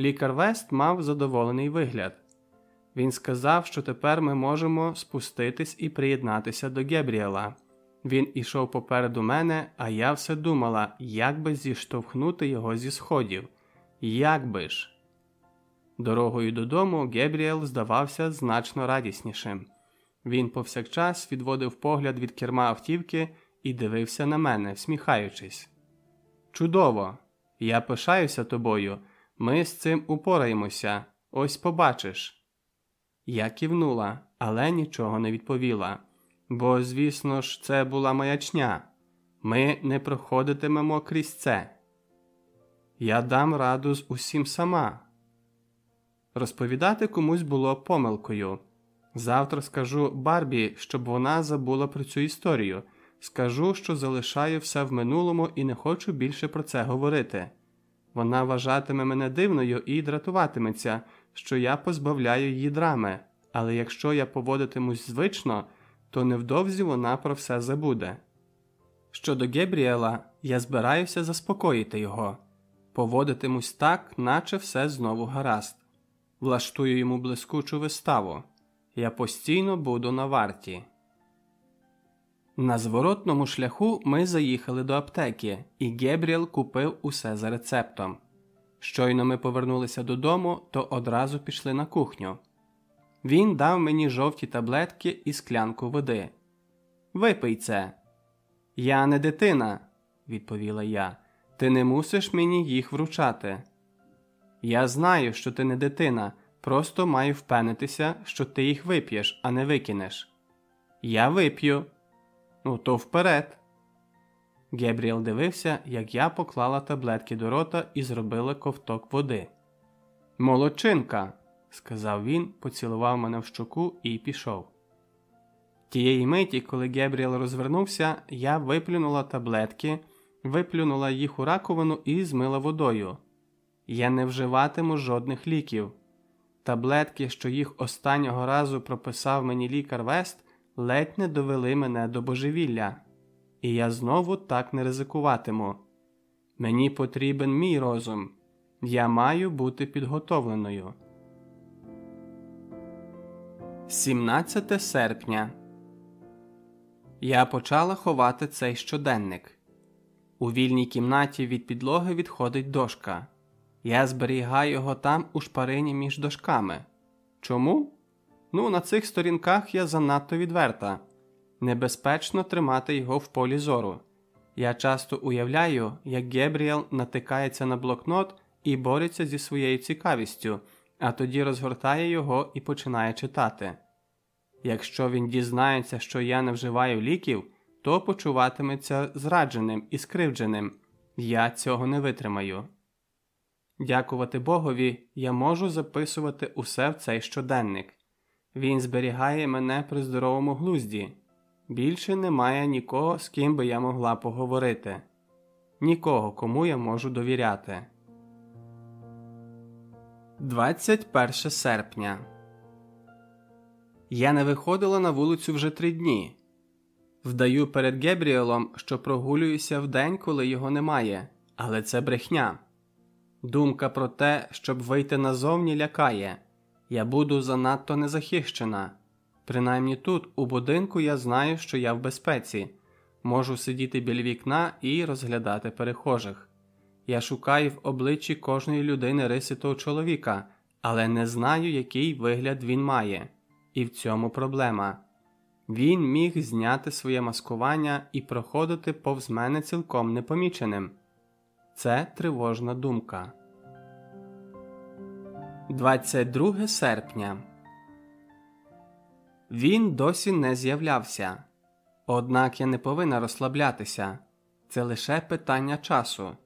Лікар Вест мав задоволений вигляд. Він сказав, що тепер ми можемо спуститись і приєднатися до Гебріела. Він ішов попереду мене, а я все думала, як би зіштовхнути його зі сходів. Як би ж. Дорогою додому Гебріел здавався значно радіснішим. Він повсякчас відводив погляд від керма автівки і дивився на мене, всміхаючись. Чудово! Я пишаюся тобою. Ми з цим упораємося. Ось побачиш. Я кивнула, але нічого не відповіла. Бо, звісно ж, це була маячня. Ми не проходитимемо крізь це. Я дам раду з усім сама. Розповідати комусь було помилкою. Завтра скажу Барбі, щоб вона забула про цю історію. Скажу, що залишаю все в минулому і не хочу більше про це говорити. Вона вважатиме мене дивною і дратуватиметься, що я позбавляю її драми, але якщо я поводитимусь звично, то невдовзі вона про все забуде. Щодо Гебріела, я збираюся заспокоїти його, поводитимусь так, наче все знову гаразд. Влаштую йому блискучу виставу. Я постійно буду на варті. На зворотному шляху ми заїхали до аптеки, і Гебріел купив усе за рецептом. Щойно ми повернулися додому, то одразу пішли на кухню. Він дав мені жовті таблетки і склянку води. Випий це. Я не дитина, відповіла я. Ти не мусиш мені їх вручати. Я знаю, що ти не дитина, просто маю впевнитися, що ти їх вип'єш, а не викинеш. Я вип'ю. Ну, то вперед. Гебріел дивився, як я поклала таблетки до рота і зробила ковток води. Молодчинка, сказав він, поцілував мене в щоку і пішов. Тієї миті, коли Гебріел розвернувся, я виплюнула таблетки, виплюнула їх у раковину і змила водою. Я не вживатиму жодних ліків. Таблетки, що їх останнього разу прописав мені лікар Вест, ледь не довели мене до божевілля, і я знову так не ризикуватиму. Мені потрібен мій розум, я маю бути підготовленою. 17 серпня я почала ховати цей щоденник. У вільній кімнаті від підлоги відходить дошка. Я зберігаю його там у шпарині між дошками. Чому? Ну, на цих сторінках я занадто відверта. Небезпечно тримати його в полі зору. Я часто уявляю, як Гебріел натикається на блокнот і бореться зі своєю цікавістю, а тоді розгортає його і починає читати. Якщо він дізнається, що я не вживаю ліків, то почуватиметься зрадженим і скривдженим. Я цього не витримаю. Дякувати Богові, я можу записувати усе в цей щоденник. Він зберігає мене при здоровому глузді. Більше немає нікого, з ким би я могла поговорити, нікого, кому я можу довіряти. 21 серпня. Я не виходила на вулицю вже три дні. Вдаю перед Гебріелом, що прогулююся в день, коли його немає, але це брехня. Думка про те, щоб вийти назовні, лякає я буду занадто незахищена. Принаймні тут, у будинку, я знаю, що я в безпеці, можу сидіти біля вікна і розглядати перехожих. Я шукаю в обличчі кожної людини риси того чоловіка, але не знаю, який вигляд він має, і в цьому проблема. Він міг зняти своє маскування і проходити повз мене цілком непоміченим. Це тривожна думка. 22 серпня. Він досі не з'являвся. Однак я не повинна розслаблятися. Це лише питання часу.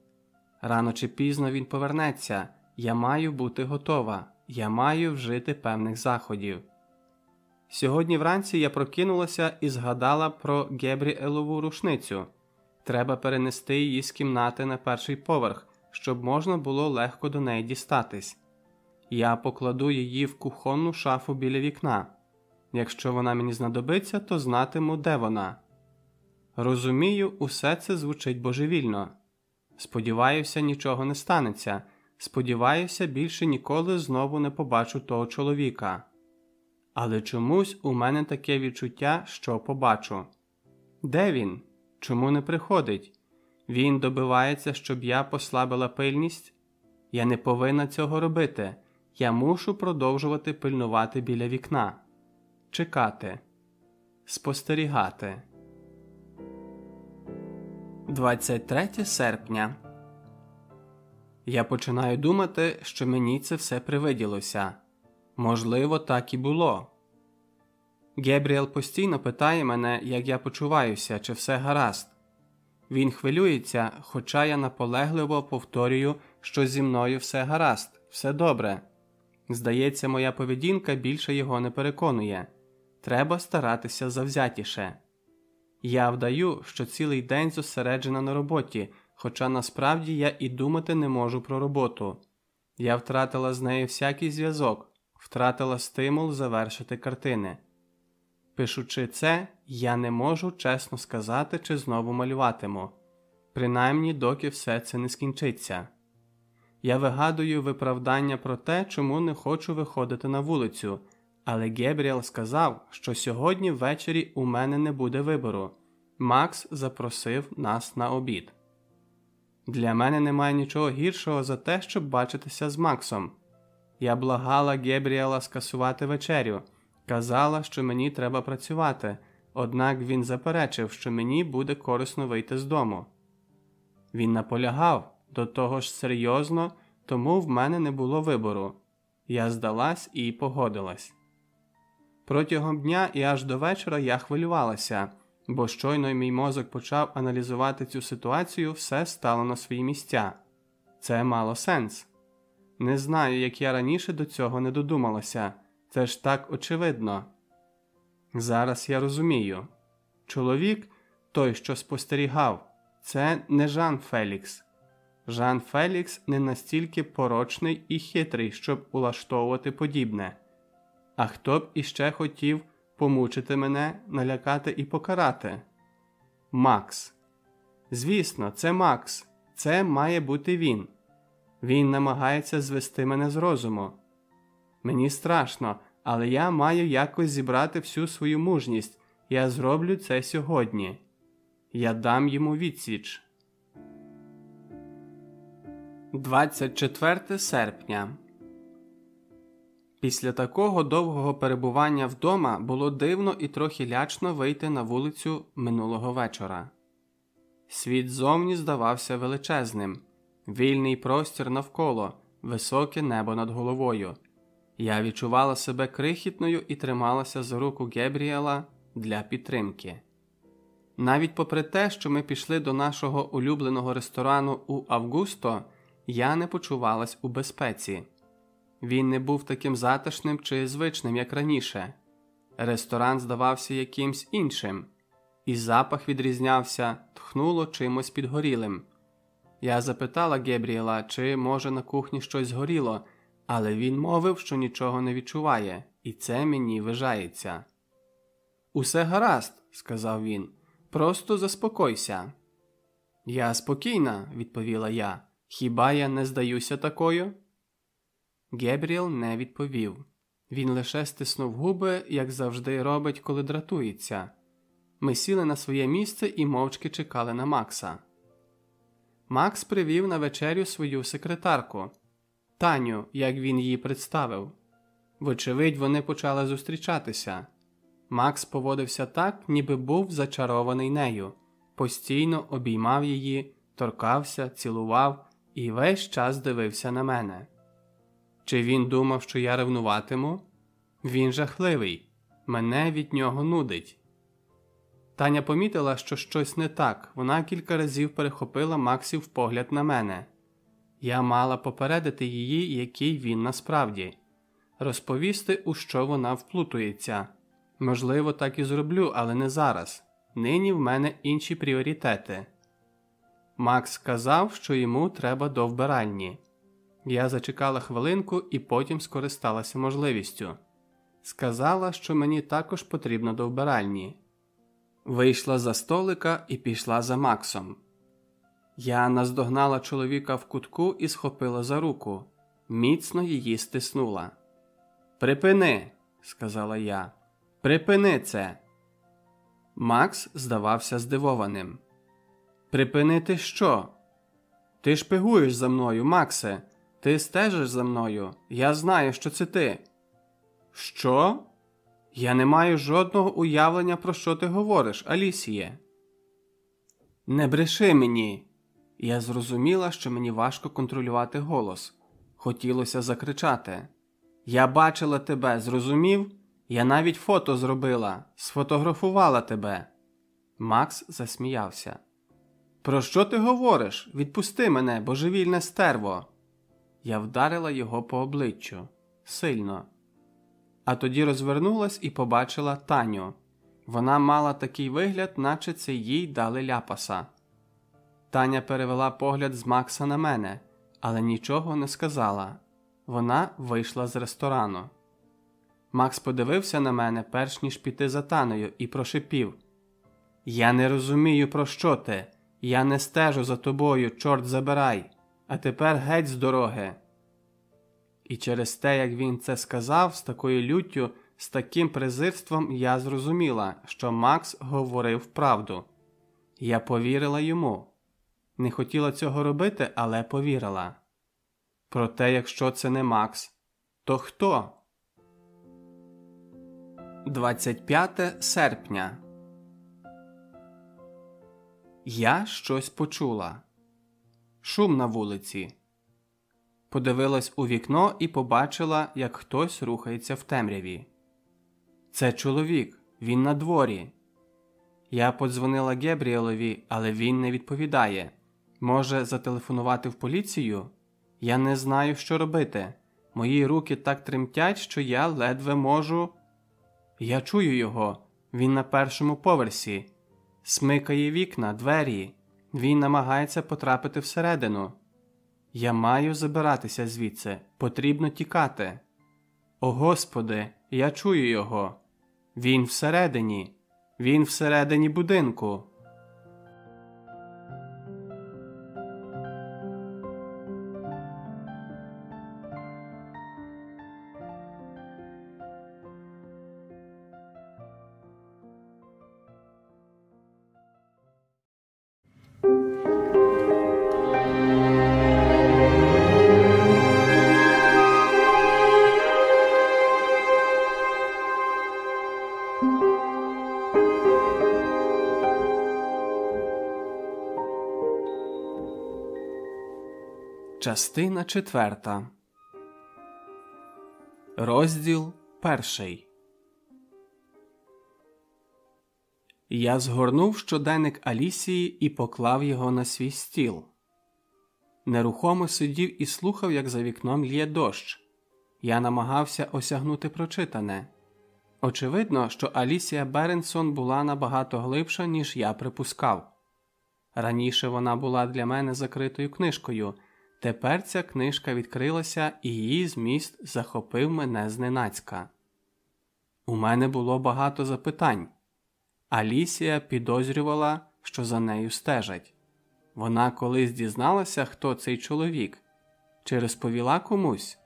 Рано чи пізно він повернеться. Я маю бути готова. Я маю вжити певних заходів. Сьогодні вранці я прокинулася і згадала про Гебріелову рушницю. Треба перенести її з кімнати на перший поверх, щоб можна було легко до неї дістатись. Я покладу її в кухонну шафу біля вікна. Якщо вона мені знадобиться, то знатиму, де вона. Розумію, усе це звучить божевільно. Сподіваюся, нічого не станеться, Сподіваюся, більше ніколи знову не побачу того чоловіка. Але чомусь у мене таке відчуття, що побачу. Де він? Чому не приходить? Він добивається, щоб я послабила пильність? Я не повинна цього робити. Я мушу продовжувати пильнувати біля вікна, чекати, спостерігати. 23 серпня. Я починаю думати, що мені це все привиділося. Можливо, так і було. Гебріел постійно питає мене, як я почуваюся, чи все гаразд. Він хвилюється, хоча я наполегливо повторюю, що зі мною все гаразд, все добре. Здається, моя поведінка більше його не переконує. Треба старатися завзятіше. Я вдаю, що цілий день зосереджена на роботі, хоча насправді я і думати не можу про роботу. Я втратила з нею всякий зв'язок, втратила стимул завершити картини. Пишучи це, я не можу чесно сказати, чи знову малюватиму, принаймні доки все це не скінчиться. Я вигадую виправдання про те, чому не хочу виходити на вулицю, але Гебріел сказав, що сьогодні ввечері у мене не буде вибору. Макс запросив нас на обід. Для мене немає нічого гіршого за те, щоб бачитися з Максом. Я благала Гебріела скасувати вечерю, казала, що мені треба працювати, однак він заперечив, що мені буде корисно вийти з дому. Він наполягав до того ж серйозно, тому в мене не було вибору. Я здалась і погодилась. Протягом дня і аж до вечора я хвилювалася, бо щойно мій мозок почав аналізувати цю ситуацію, все стало на свої місця. Це мало сенс. Не знаю, як я раніше до цього не додумалася, це ж так очевидно. Зараз я розумію чоловік, той, що спостерігав, це не Жан Фелікс. Жан Фелікс не настільки порочний і хитрий, щоб улаштовувати подібне. А хто б іще хотів помучити мене, налякати і покарати? Макс. Звісно, це Макс. Це має бути він. Він намагається звести мене з розуму. Мені страшно, але я маю якось зібрати всю свою мужність. Я зроблю це сьогодні. Я дам йому відсіч. 24 серпня. Після такого довгого перебування вдома було дивно і трохи лячно вийти на вулицю минулого вечора. Світ зовні здавався величезним, вільний простір навколо, високе небо над головою. Я відчувала себе крихітною і трималася за руку Гебріела для підтримки. Навіть попри те, що ми пішли до нашого улюбленого ресторану у Августо, я не почувалась у безпеці. Він не був таким затишним чи звичним, як раніше. Ресторан здавався якимсь іншим, і запах відрізнявся, тхнуло чимось підгорілим. Я запитала Гебріела, чи може на кухні щось згоріло, але він мовив, що нічого не відчуває, і це мені вижається. Усе гаразд, сказав він, просто заспокойся. Я спокійна, відповіла я. Хіба я не здаюся такою? Гебріел не відповів. Він лише стиснув губи, як завжди робить, коли дратується. Ми сіли на своє місце і мовчки чекали на Макса. Макс привів на вечерю свою секретарку Таню, як він її представив. Вочевидь, вони почали зустрічатися. Макс поводився так, ніби був зачарований нею, постійно обіймав її, торкався, цілував і весь час дивився на мене. Чи він думав, що я ревнуватиму? Він жахливий, мене від нього нудить. Таня помітила, що щось не так, вона кілька разів перехопила Максів погляд на мене. Я мала попередити її, який він насправді, розповісти, у що вона вплутується. Можливо, так і зроблю, але не зараз. Нині в мене інші пріоритети. Макс сказав, що йому треба до вбиральні. Я зачекала хвилинку і потім скористалася можливістю. Сказала, що мені також потрібно до вбиральні. Вийшла за столика і пішла за Максом. Я наздогнала чоловіка в кутку і схопила за руку, міцно її стиснула. Припини, сказала я, припини це. Макс здавався здивованим. Припинити що? Ти шпигуєш за мною, Максе, ти стежиш за мною. Я знаю, що це ти. Що? Я не маю жодного уявлення, про що ти говориш, Алісіє. Не бреши мені. Я зрозуміла, що мені важко контролювати голос. Хотілося закричати. Я бачила тебе, зрозумів? Я навіть фото зробила, сфотографувала тебе. Макс засміявся. Про що ти говориш? Відпусти мене, божевільне стерво. Я вдарила його по обличчю сильно. А тоді розвернулась і побачила Таню. Вона мала такий вигляд, наче це їй дали ляпаса. Таня перевела погляд з Макса на мене, але нічого не сказала. Вона вийшла з ресторану. Макс подивився на мене, перш ніж піти за таною, і прошипів: Я не розумію, про що ти. Я не стежу за тобою, чорт забирай, а тепер геть з дороги. І через те, як він це сказав, з такою люттю, з таким презирством, я зрозуміла, що Макс говорив правду. Я повірила йому. Не хотіла цього робити, але повірила. Проте, якщо це не Макс, то хто? 25 серпня. Я щось почула. Шум на вулиці. Подивилась у вікно і побачила, як хтось рухається в темряві. Це чоловік, він на дворі. Я подзвонила Гебріелові, але він не відповідає. Може, зателефонувати в поліцію? Я не знаю, що робити. Мої руки так тремтять, що я ледве можу. Я чую його. Він на першому поверсі, смикає вікна, двері. Він намагається потрапити всередину. Я маю забиратися звідси, потрібно тікати. О Господи, я чую його. Він всередині, він всередині будинку. Частина четверта. Розділ перший. Я згорнув щоденник Алісії і поклав його на свій стіл. Нерухомо сидів і слухав, як за вікном лє дощ. Я намагався осягнути прочитане. Очевидно, що Алісія Беренсон була набагато глибша, ніж я припускав. Раніше вона була для мене закритою книжкою. Тепер ця книжка відкрилася, і її зміст захопив мене зненацька. У мене було багато запитань. Алісія підозрювала, що за нею стежать. Вона колись дізналася, хто цей чоловік, чи розповіла комусь.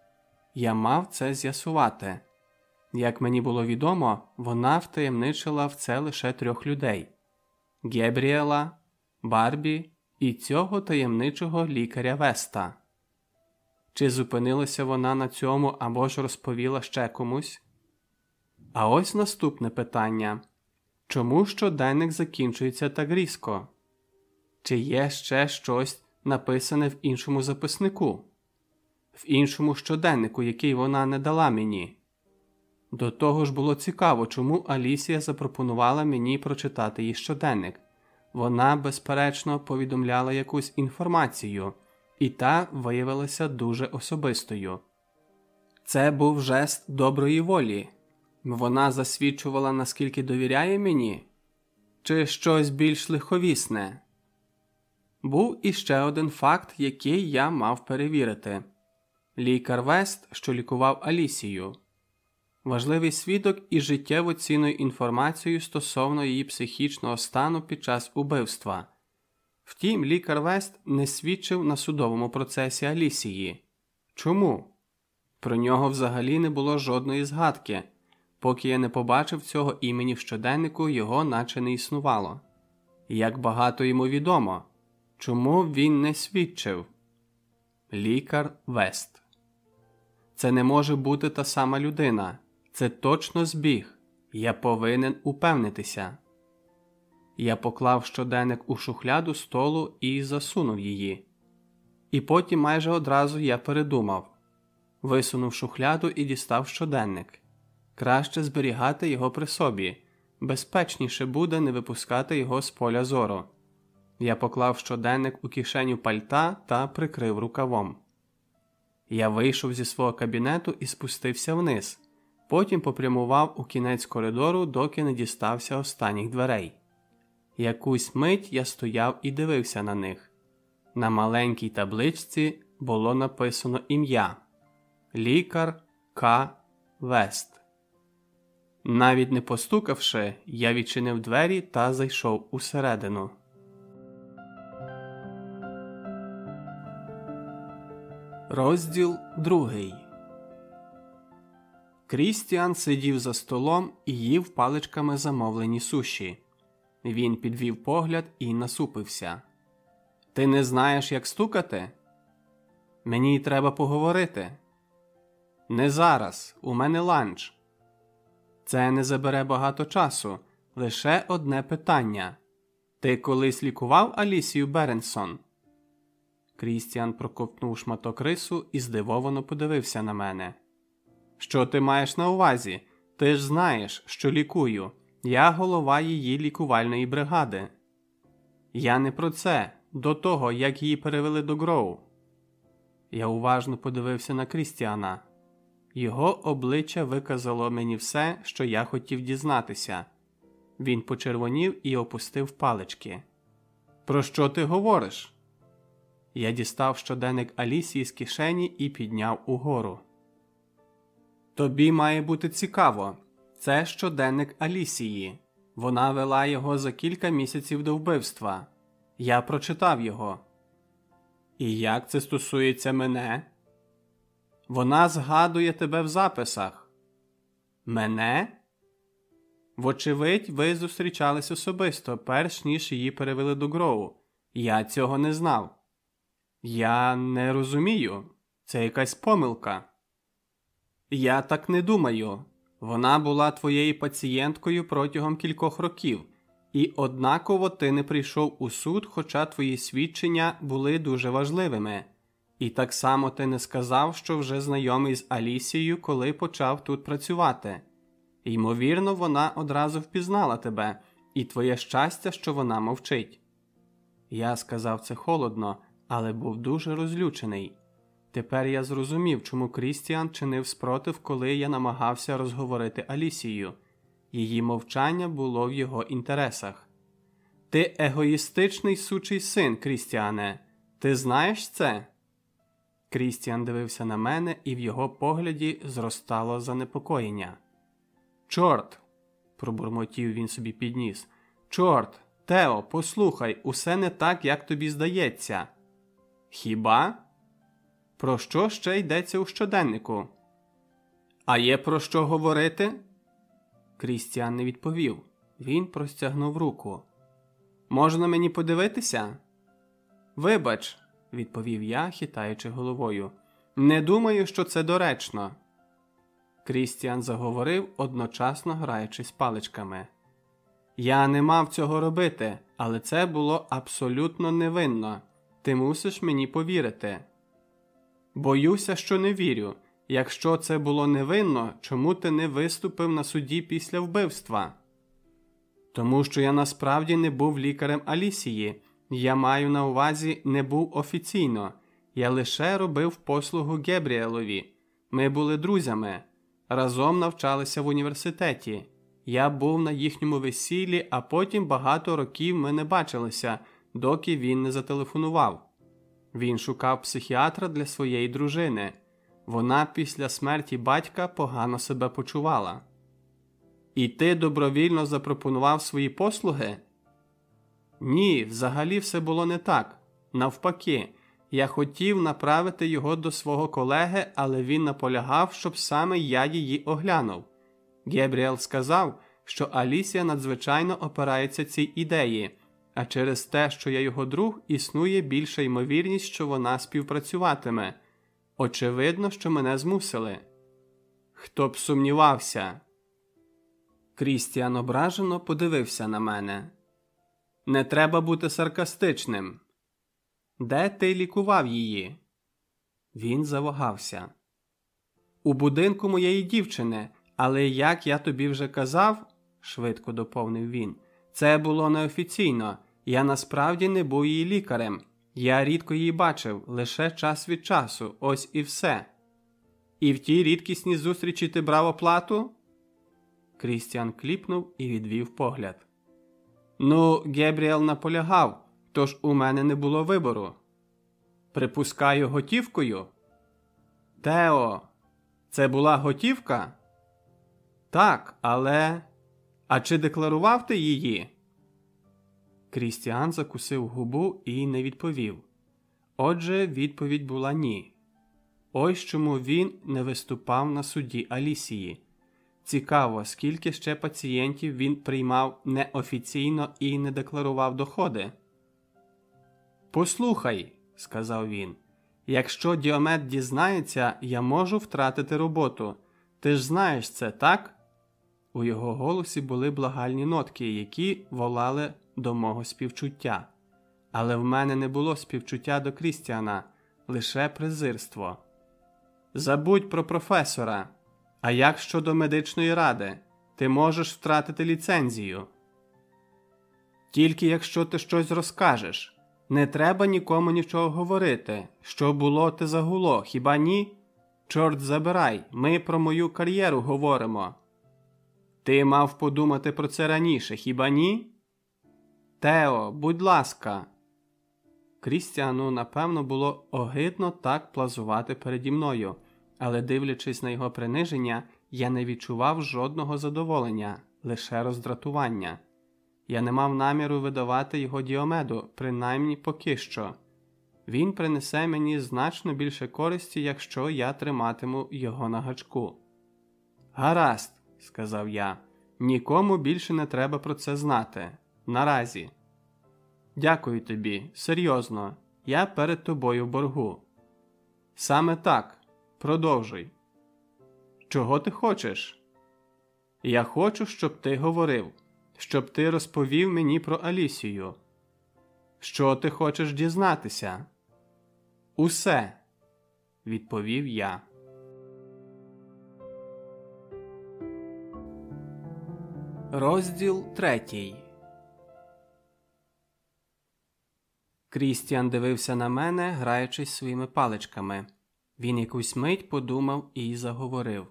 Я мав це з'ясувати. Як мені було відомо, вона втаємничила в це лише трьох людей Гебріела, Барбі і цього таємничого лікаря Веста. Чи зупинилася вона на цьому або ж розповіла ще комусь? А ось наступне питання чому щоденник закінчується так різко? Чи є ще щось написане в іншому записнику, в іншому щоденнику, який вона не дала мені? До того ж було цікаво, чому Алісія запропонувала мені прочитати її щоденник. Вона, безперечно, повідомляла якусь інформацію, і та виявилася дуже особистою. Це був жест доброї волі. Вона засвідчувала, наскільки довіряє мені, чи щось більш лиховісне. Був іще один факт, який я мав перевірити лікар Вест, що лікував Алісію важливий свідок і життєво цінною інформацією стосовно її психічного стану під час убивства. Втім, лікар Вест не свідчив на судовому процесі Алісії. Чому? Про нього взагалі не було жодної згадки, поки я не побачив цього імені в щоденнику, його наче не існувало. Як багато йому відомо, чому він не свідчив? Лікар Вест. Це не може бути та сама людина. Це точно збіг. Я повинен упевнитися. Я поклав щоденник у шухляду столу і засунув її. І потім майже одразу я передумав висунув шухляду і дістав щоденник. Краще зберігати його при собі, безпечніше буде не випускати його з поля зору. Я поклав щоденник у кишеню пальта та прикрив рукавом. Я вийшов зі свого кабінету і спустився вниз, потім попрямував у кінець коридору, доки не дістався останніх дверей. Якусь мить я стояв і дивився на них. На маленькій табличці було написано ім'я Лікар К. Вест. Навіть не постукавши, я відчинив двері та зайшов усередину. Розділ другий. Крістіан сидів за столом і їв паличками замовлені суші. Він підвів погляд і насупився. Ти не знаєш, як стукати? Мені треба поговорити. Не зараз. У мене ланч. Це не забере багато часу. Лише одне питання. Ти колись лікував Алісію Беренсон? Крістіан проковтнув шматок рису і здивовано подивився на мене. Що ти маєш на увазі? Ти ж знаєш, що лікую. Я голова її лікувальної бригади. Я не про це, до того, як її перевели до Гроу. Я уважно подивився на Крістіана. Його обличчя виказало мені все, що я хотів дізнатися. Він почервонів і опустив палички. Про що ти говориш? Я дістав щоденник Алісії з кишені і підняв угору. Тобі має бути цікаво. Це щоденник Алісії. Вона вела його за кілька місяців до вбивства. Я прочитав його. І як це стосується мене? Вона згадує тебе в записах. Мене? Вочевидь, ви зустрічались особисто, перш ніж її перевели до Гроу. Я цього не знав. Я не розумію. Це якась помилка. Я так не думаю. Вона була твоєю пацієнткою протягом кількох років, і однаково ти не прийшов у суд, хоча твої свідчення були дуже важливими. І так само ти не сказав, що вже знайомий з Алісією, коли почав тут працювати. Ймовірно, вона одразу впізнала тебе, і твоє щастя, що вона мовчить. Я сказав це холодно, але був дуже розлючений. Тепер я зрозумів, чому Крістіан чинив спротив, коли я намагався розговорити Алісію. Її мовчання було в його інтересах. Ти егоїстичний сучий син, Крістіане. Ти знаєш це? Крістіан дивився на мене, і в його погляді зростало занепокоєння. Чорт. пробурмотів він собі підніс. Чорт, Тео, послухай, усе не так, як тобі здається. Хіба? Про що ще йдеться у щоденнику? А є про що говорити? Крістіан не відповів. Він простягнув руку. Можна мені подивитися? Вибач, відповів я, хитаючи головою. Не думаю, що це доречно. Крістіан заговорив, одночасно граючись паличками. Я не мав цього робити, але це було абсолютно невинно. Ти мусиш мені повірити. Боюся, що не вірю. Якщо це було невинно, чому ти не виступив на суді після вбивства? Тому що я насправді не був лікарем Алісії, я маю на увазі не був офіційно, я лише робив послугу Гебріелові. Ми були друзями, разом навчалися в університеті. Я був на їхньому весіллі, а потім багато років ми не бачилися, доки він не зателефонував. Він шукав психіатра для своєї дружини. Вона після смерті батька погано себе почувала. І ти добровільно запропонував свої послуги? Ні, взагалі все було не так. Навпаки, я хотів направити його до свого колеги, але він наполягав, щоб саме я її оглянув. Гебріел сказав, що Алісія надзвичайно опирається цій ідеї, а через те, що я його друг, існує більша ймовірність, що вона співпрацюватиме. Очевидно, що мене змусили. Хто б сумнівався? Крістіан ображено подивився на мене. Не треба бути саркастичним. Де ти лікував її? Він завагався. У будинку моєї дівчини, але як я тобі вже казав, швидко доповнив він, це було неофіційно. Я насправді не був її лікарем. Я рідко її бачив, лише час від часу, ось і все. І в тій рідкісній зустрічі ти брав оплату? Крістіан кліпнув і відвів погляд. Ну, Гебріел наполягав, тож у мене не було вибору. Припускаю готівкою. Тео, це була готівка? Так, але. А чи декларував ти її? Крістіан закусив губу і не відповів. Отже, відповідь була ні. Ось чому він не виступав на суді Алісії. Цікаво, скільки ще пацієнтів він приймав неофіційно і не декларував доходи. Послухай, сказав він, якщо Діомет дізнається, я можу втратити роботу. Ти ж знаєш це, так? У його голосі були благальні нотки, які волали до мого співчуття. Але в мене не було співчуття до Крістіана, лише презирство. Забудь про професора. А як щодо медичної ради, ти можеш втратити ліцензію. Тільки якщо ти щось розкажеш. Не треба нікому нічого говорити. Що було, те загуло, хіба ні? Чорт забирай, ми про мою кар'єру говоримо. Ти мав подумати про це раніше, хіба ні? Тео, будь ласка. Крістіану, напевно, було огидно так плазувати переді мною, але, дивлячись на його приниження, я не відчував жодного задоволення, лише роздратування. Я не мав наміру видавати його діомеду, принаймні поки що. Він принесе мені значно більше користі, якщо я триматиму його на гачку. Гаразд, сказав я, нікому більше не треба про це знати. Наразі. Дякую тобі, серйозно, я перед тобою боргу. Саме так, продовжуй. Чого ти хочеш? Я хочу, щоб ти говорив щоб ти розповів мені про Алісію. Що ти хочеш дізнатися? Усе, відповів я. Розділ третій. Крістіан дивився на мене, граючись своїми паличками. Він якусь мить подумав і заговорив.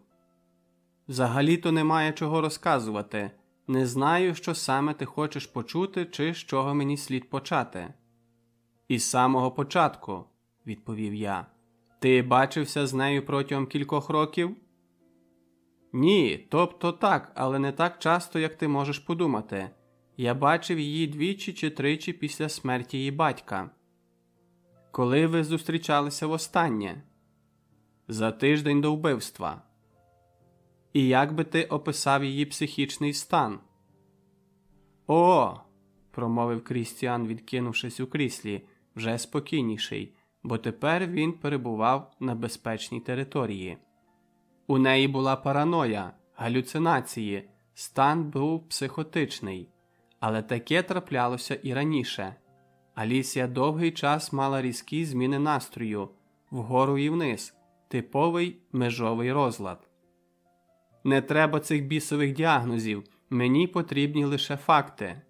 Взагалі то немає чого розказувати. Не знаю, що саме ти хочеш почути, чи з чого мені слід почати. Із самого початку, відповів я. Ти бачився з нею протягом кількох років? Ні, тобто так, але не так часто, як ти можеш подумати. Я бачив її двічі чи тричі після смерті її батька. Коли ви зустрічалися востаннє? За тиждень до вбивства. І як би ти описав її психічний стан? О. промовив Крістіан, відкинувшись у кріслі, вже спокійніший, бо тепер він перебував на безпечній території. У неї була параноя, галюцинації, стан був психотичний, але таке траплялося і раніше. Алісія довгий час мала різкі зміни настрою вгору і вниз, типовий межовий розлад. Не треба цих бісових діагнозів, мені потрібні лише факти.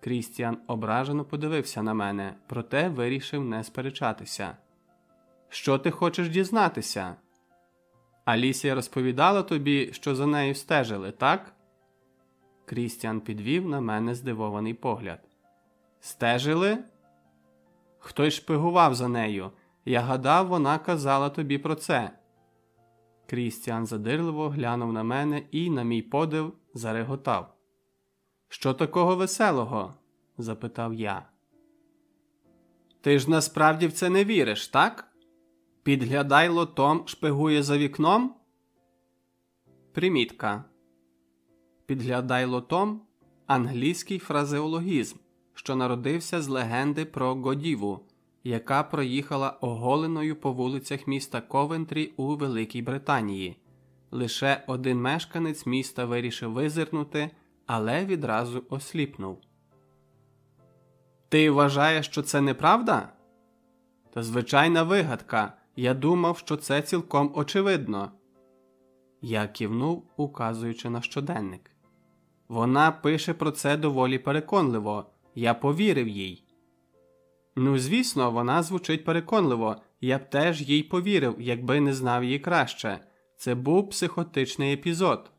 Крістіан ображено подивився на мене, проте вирішив не сперечатися. Що ти хочеш дізнатися? Алісія розповідала тобі, що за нею стежили, так? Крістіан підвів на мене здивований погляд. Стежили? Хтось шпигував за нею. Я гадав, вона казала тобі про це. Крістіан задирливо глянув на мене і, на мій подив, зареготав. Що такого веселого? запитав я. Ти ж насправді в це не віриш, так? Підглядайло Том шпигує за вікном? Примітка. Підглядайло Том англійський фразеологізм, що народився з легенди про Годіву, яка проїхала оголеною по вулицях міста Ковентрі у Великій Британії. Лише один мешканець міста вирішив визирнути, але відразу осліпнув. Ти вважаєш, що це неправда? Та звичайна вигадка. Я думав, що це цілком очевидно. Я кивнув, указуючи на щоденник. Вона пише про це доволі переконливо. Я повірив їй. Ну, звісно, вона звучить переконливо. Я б теж їй повірив, якби не знав її краще. Це був психотичний епізод.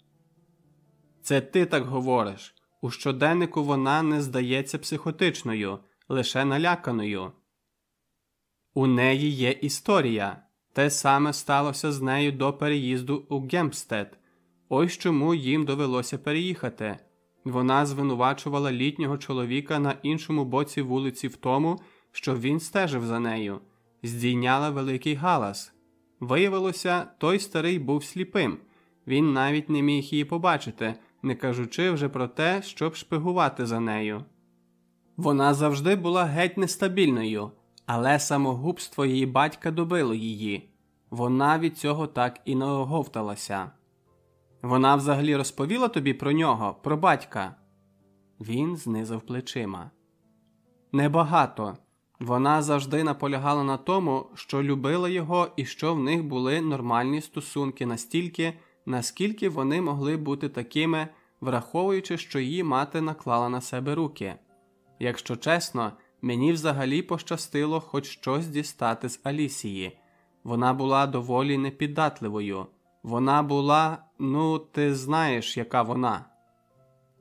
Це ти так говориш. У щоденнику вона не здається психотичною, лише наляканою. У неї є історія. Те саме сталося з нею до переїзду у Гемпстед. Ось чому їм довелося переїхати. Вона звинувачувала літнього чоловіка на іншому боці вулиці в тому, що він стежив за нею, здійняла великий галас. Виявилося, той старий був сліпим, він навіть не міг її побачити, не кажучи вже про те, щоб шпигувати за нею. Вона завжди була геть нестабільною, але самогубство її батька добило її. Вона від цього так і не оговталася. Вона взагалі розповіла тобі про нього, про батька. Він знизав плечима. Небагато. Вона завжди наполягала на тому, що любила його і що в них були нормальні стосунки настільки, наскільки вони могли бути такими, враховуючи, що її мати наклала на себе руки. Якщо чесно, мені взагалі пощастило хоч щось дістати з Алісії. Вона була доволі непіддатливою. Вона була, ну, ти знаєш, яка вона.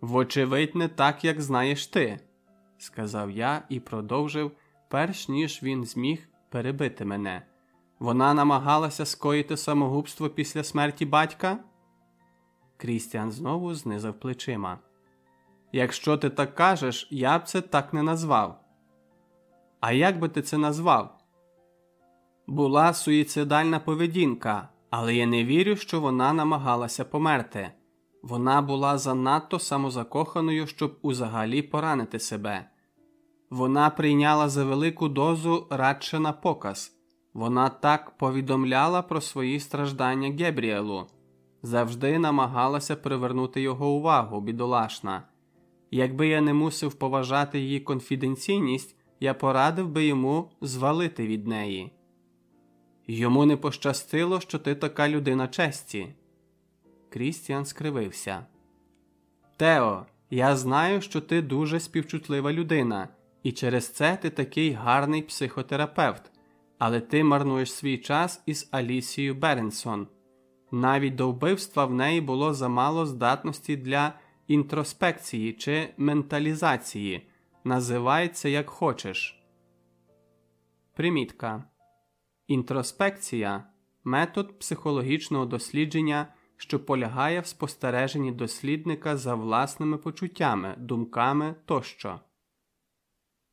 Вочевидь, не так, як знаєш ти, сказав я і продовжив, перш ніж він зміг перебити мене. Вона намагалася скоїти самогубство після смерті батька. Крістіан знову знизав плечима. Якщо ти так кажеш, я б це так не назвав. А як би ти це назвав? Була суїцидальна поведінка, але я не вірю, що вона намагалася померти. Вона була занадто самозакоханою, щоб узагалі поранити себе. Вона прийняла за велику дозу радше на показ. Вона так повідомляла про свої страждання Гебріелу, завжди намагалася привернути його увагу, бідолашна. Якби я не мусив поважати її конфіденційність, я порадив би йому звалити від неї. Йому не пощастило, що ти така людина честі. Крістіан скривився. Тео, я знаю, що ти дуже співчутлива людина, і через це ти такий гарний психотерапевт, але ти марнуєш свій час із Алісією Беренсон. Навіть до вбивства в неї було замало здатності для інтроспекції чи менталізації. Називай це як хочеш. Примітка. Інтроспекція метод психологічного дослідження, що полягає в спостереженні дослідника за власними почуттями, думками тощо.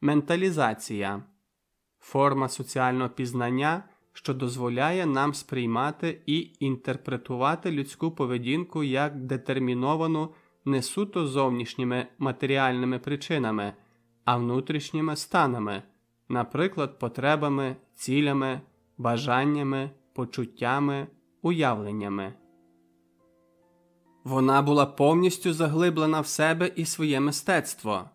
Менталізація форма соціального пізнання, що дозволяє нам сприймати і інтерпретувати людську поведінку як детерміновану не суто зовнішніми матеріальними причинами, а внутрішніми станами, наприклад, потребами, цілями, бажаннями, почуттями, уявленнями. Вона була повністю заглиблена в себе і своє мистецтво.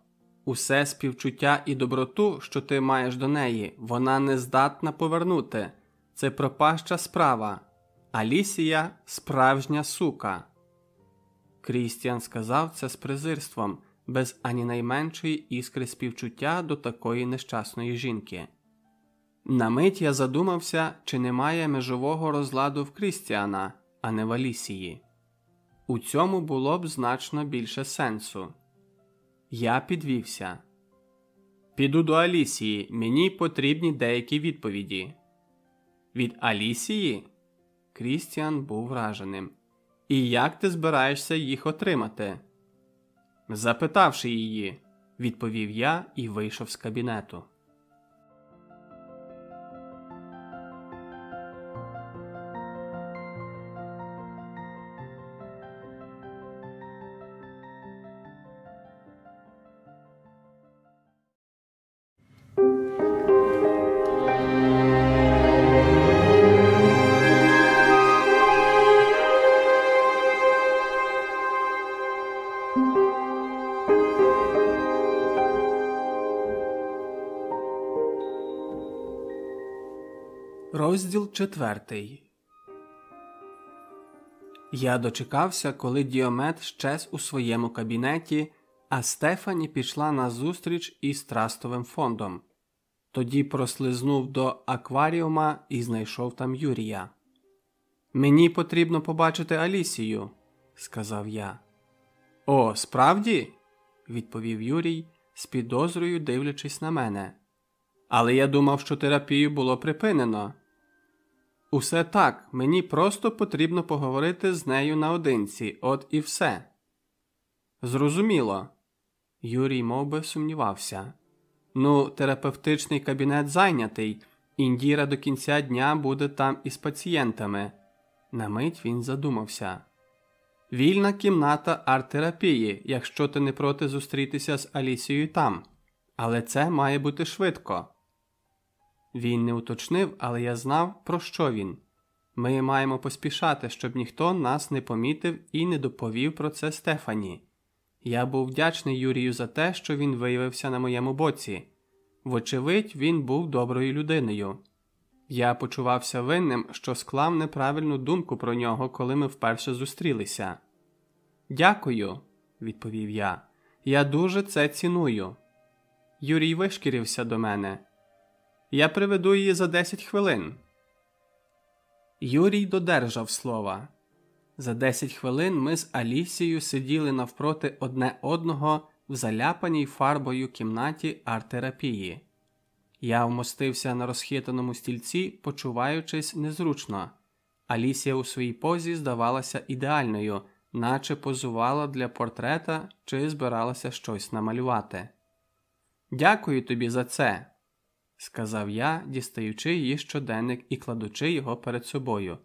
Усе співчуття і доброту, що ти маєш до неї, вона не здатна повернути. Це пропаща справа. Алісія справжня сука. Крістіан сказав це з презирством, без ані найменшої іскри співчуття до такої нещасної жінки. На мить я задумався, чи немає межового розладу в Крістіана, а не в Алісії. У цьому було б значно більше сенсу. Я підвівся. Піду до Алісії. Мені потрібні деякі відповіді. Від Алісії? Крістіан був враженим. І як ти збираєшся їх отримати? Запитавши її, відповів я і вийшов з кабінету. Четвертий. Я дочекався, коли Діомет щез у своєму кабінеті, а Стефані пішла на зустріч із трастовим фондом. Тоді прослизнув до акваріума і знайшов там Юрія. Мені потрібно побачити Алісію, сказав я. О, справді? відповів Юрій, з підозрою дивлячись на мене. Але я думав, що терапію було припинено. Усе так, мені просто потрібно поговорити з нею наодинці, от і все. Зрозуміло. Юрій мов би, сумнівався. Ну, терапевтичний кабінет зайнятий, індіра до кінця дня буде там із пацієнтами. На мить він задумався. Вільна кімната арт-терапії, якщо ти не проти зустрітися з Алісією там. Але це має бути швидко. Він не уточнив, але я знав, про що він. Ми маємо поспішати, щоб ніхто нас не помітив і не доповів про це Стефані. Я був вдячний Юрію за те, що він виявився на моєму боці. Вочевидь, він був доброю людиною. Я почувався винним, що склав неправильну думку про нього, коли ми вперше зустрілися. Дякую, відповів я. Я дуже це ціную. Юрій вишкірився до мене. Я приведу її за 10 хвилин. Юрій додержав слова. За 10 хвилин ми з Алісією сиділи навпроти одне одного в заляпаній фарбою кімнаті арт-терапії. Я вмостився на розхитаному стільці, почуваючись незручно. Алісія у своїй позі здавалася ідеальною, наче позувала для портрета чи збиралася щось намалювати. Дякую тобі за це, сказав я, дістаючи її щоденник і кладучи його перед собою.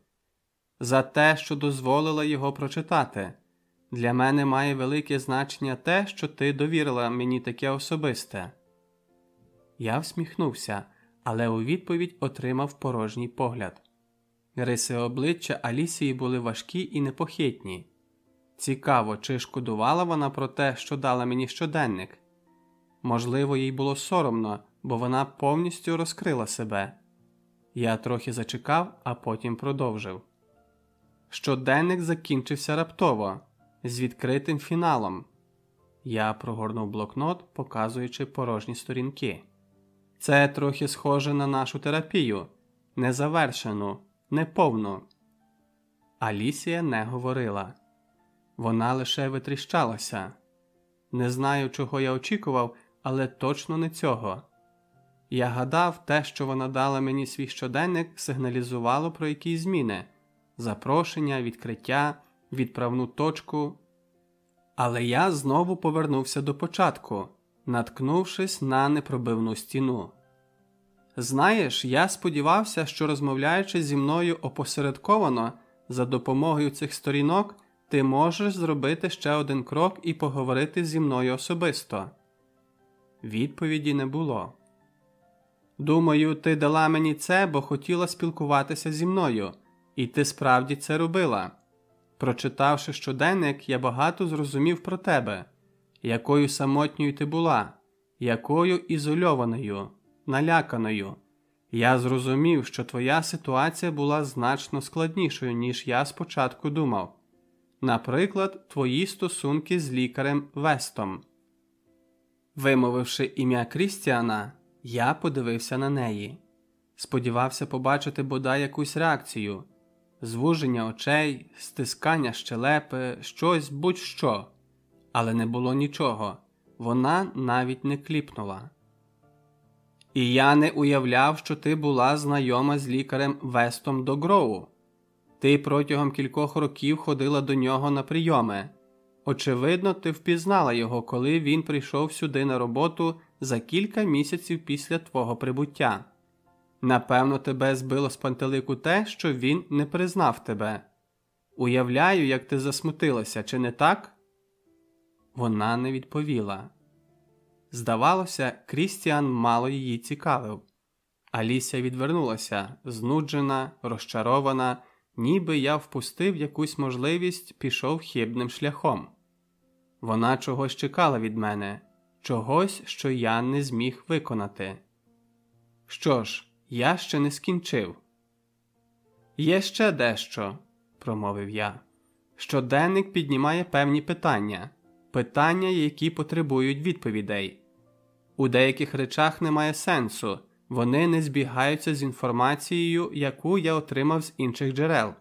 За те, що дозволила його прочитати. Для мене має велике значення те, що ти довірила мені таке особисте. Я всміхнувся, але у відповідь отримав порожній погляд. Риси обличчя Алісії були важкі і непохитні. Цікаво, чи шкодувала вона про те, що дала мені щоденник. Можливо, їй було соромно, бо вона повністю розкрила себе. Я трохи зачекав, а потім продовжив. Щоденник закінчився раптово, з відкритим фіналом. Я прогорнув блокнот, показуючи порожні сторінки. Це трохи схоже на нашу терапію, незавершену, неповну. Алісія не говорила. Вона лише витріщалася. Не знаю, чого я очікував, але точно не цього. Я гадав, те, що вона дала мені свій щоденник, сигналізувало про якісь зміни запрошення, відкриття, відправну точку. Але я знову повернувся до початку, наткнувшись на непробивну стіну. Знаєш, я сподівався, що розмовляючи зі мною опосередковано за допомогою цих сторінок, ти можеш зробити ще один крок і поговорити зі мною особисто. Відповіді не було. Думаю, ти дала мені це, бо хотіла спілкуватися зі мною, і ти справді це робила. Прочитавши щоденник, я багато зрозумів про тебе, якою самотньою ти була, якою ізольованою, наляканою. Я зрозумів, що твоя ситуація була значно складнішою, ніж я спочатку думав. Наприклад, твої стосунки з лікарем Вестом. Вимовивши ім'я Крістіана, я подивився на неї, сподівався побачити бодай якусь реакцію, звуження очей, стискання щелепи, щось будь-що, але не було нічого, вона навіть не кліпнула. І я не уявляв, що ти була знайома з лікарем Вестом Догроу. Ти протягом кількох років ходила до нього на прийоми. Очевидно, ти впізнала його, коли він прийшов сюди на роботу за кілька місяців після твого прибуття. Напевно, тебе збило з пантелику те, що він не признав тебе. Уявляю, як ти засмутилася, чи не так? Вона не відповіла. Здавалося, Крістіан мало її цікавив. Аліся відвернулася, знуджена, розчарована, ніби я впустив якусь можливість, пішов хибним шляхом. Вона чогось чекала від мене, чогось, що я не зміг виконати. Що ж, я ще не скінчив. Є ще дещо, промовив я. Щоденник піднімає певні питання, питання, які потребують відповідей. У деяких речах немає сенсу, вони не збігаються з інформацією, яку я отримав з інших джерел.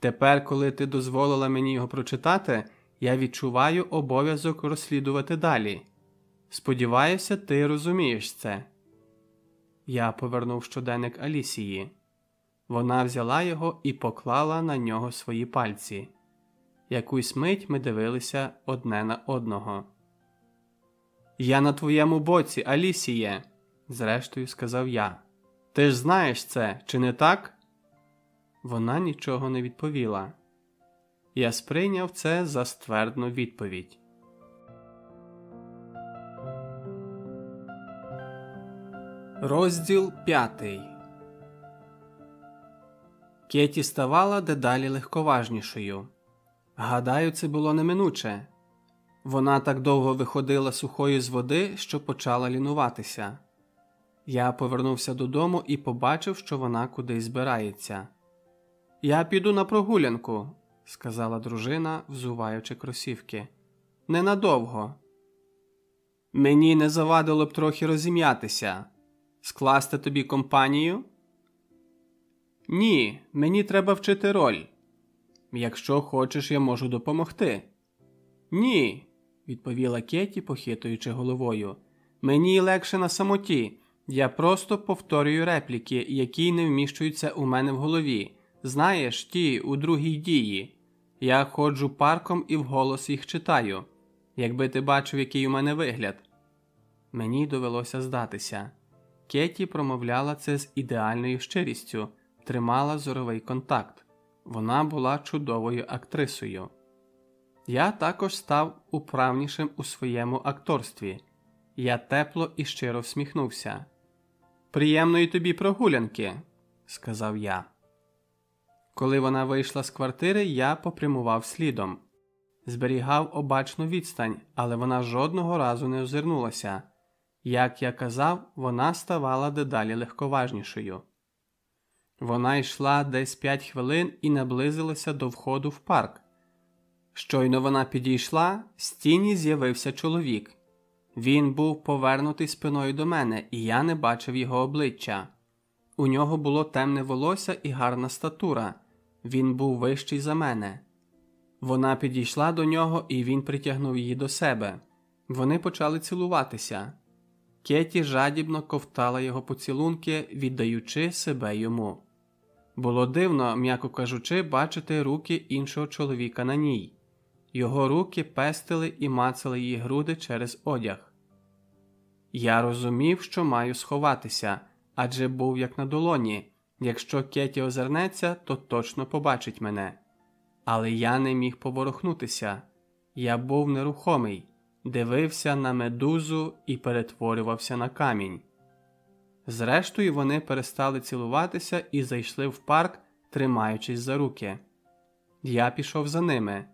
Тепер, коли ти дозволила мені його прочитати, я відчуваю обов'язок розслідувати далі. Сподіваюся, ти розумієш це. Я повернув щоденник Алісії. Вона взяла його і поклала на нього свої пальці. Якусь мить ми дивилися одне на одного. Я на твоєму боці, Алісіє, зрештою сказав я. Ти ж знаєш це, чи не так? Вона нічого не відповіла. Я сприйняв це за ствердну відповідь. Розділ п'ятий Кеті ставала дедалі легковажнішою. Гадаю, це було неминуче. Вона так довго виходила сухою з води, що почала лінуватися. Я повернувся додому і побачив, що вона кудись збирається. Я піду на прогулянку, сказала дружина, взуваючи кросівки. Ненадовго. Мені не завадило б трохи розім'ятися, скласти тобі компанію. Ні, мені треба вчити роль. Якщо хочеш, я можу допомогти. Ні, відповіла Кеті, похитуючи головою. Мені легше на самоті. Я просто повторюю репліки, які не вміщуються у мене в голові. Знаєш, ті у другій дії. Я ходжу парком і вголос їх читаю. Якби ти бачив, який у мене вигляд. Мені довелося здатися. Кеті промовляла це з ідеальною щирістю, тримала зоровий контакт. Вона була чудовою актрисою. Я також став управнішим у своєму акторстві. Я тепло і щиро всміхнувся. Приємної тобі прогулянки, сказав я. Коли вона вийшла з квартири, я попрямував слідом. Зберігав обачну відстань, але вона жодного разу не озирнулася. Як я казав, вона ставала дедалі легковажнішою. Вона йшла десь п'ять хвилин і наблизилася до входу в парк. Щойно вона підійшла, з тіні з'явився чоловік. Він був повернутий спиною до мене, і я не бачив його обличчя. У нього було темне волосся і гарна статура. Він був вищий за мене. Вона підійшла до нього, і він притягнув її до себе. Вони почали цілуватися. Кеті жадібно ковтала його поцілунки, віддаючи себе йому. Було дивно, м'яко кажучи, бачити руки іншого чоловіка на ній. Його руки пестили і мацали її груди через одяг. Я розумів, що маю сховатися, адже був як на долоні. Якщо Кеті озирнеться, то точно побачить мене. Але я не міг поворухнутися. Я був нерухомий, дивився на медузу і перетворювався на камінь. Зрештою, вони перестали цілуватися і зайшли в парк, тримаючись за руки. Я пішов за ними.